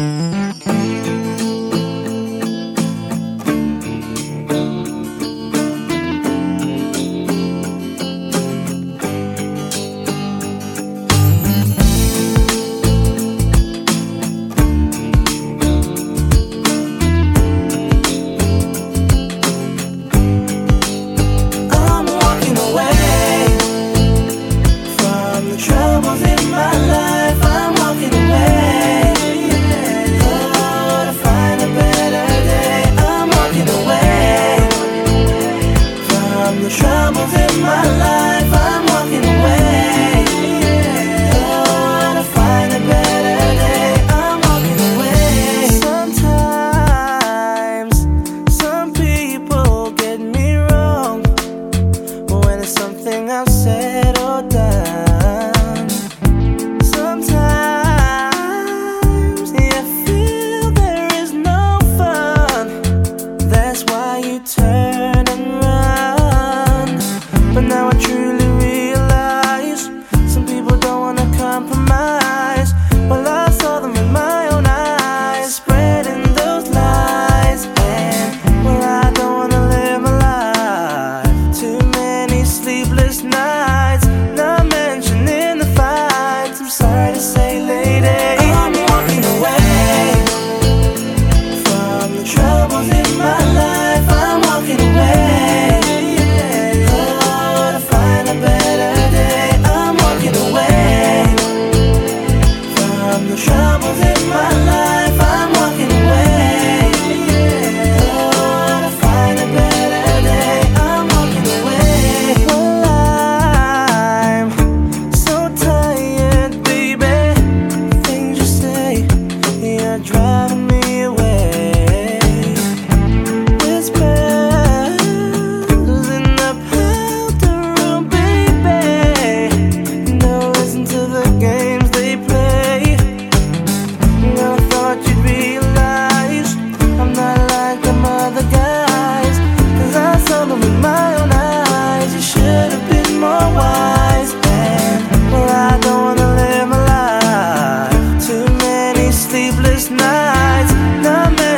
Mm-hmm. you turn and run. But now I truly realize some people don't wanna compromise. troubles in my life. I'm walking. sleepless nights.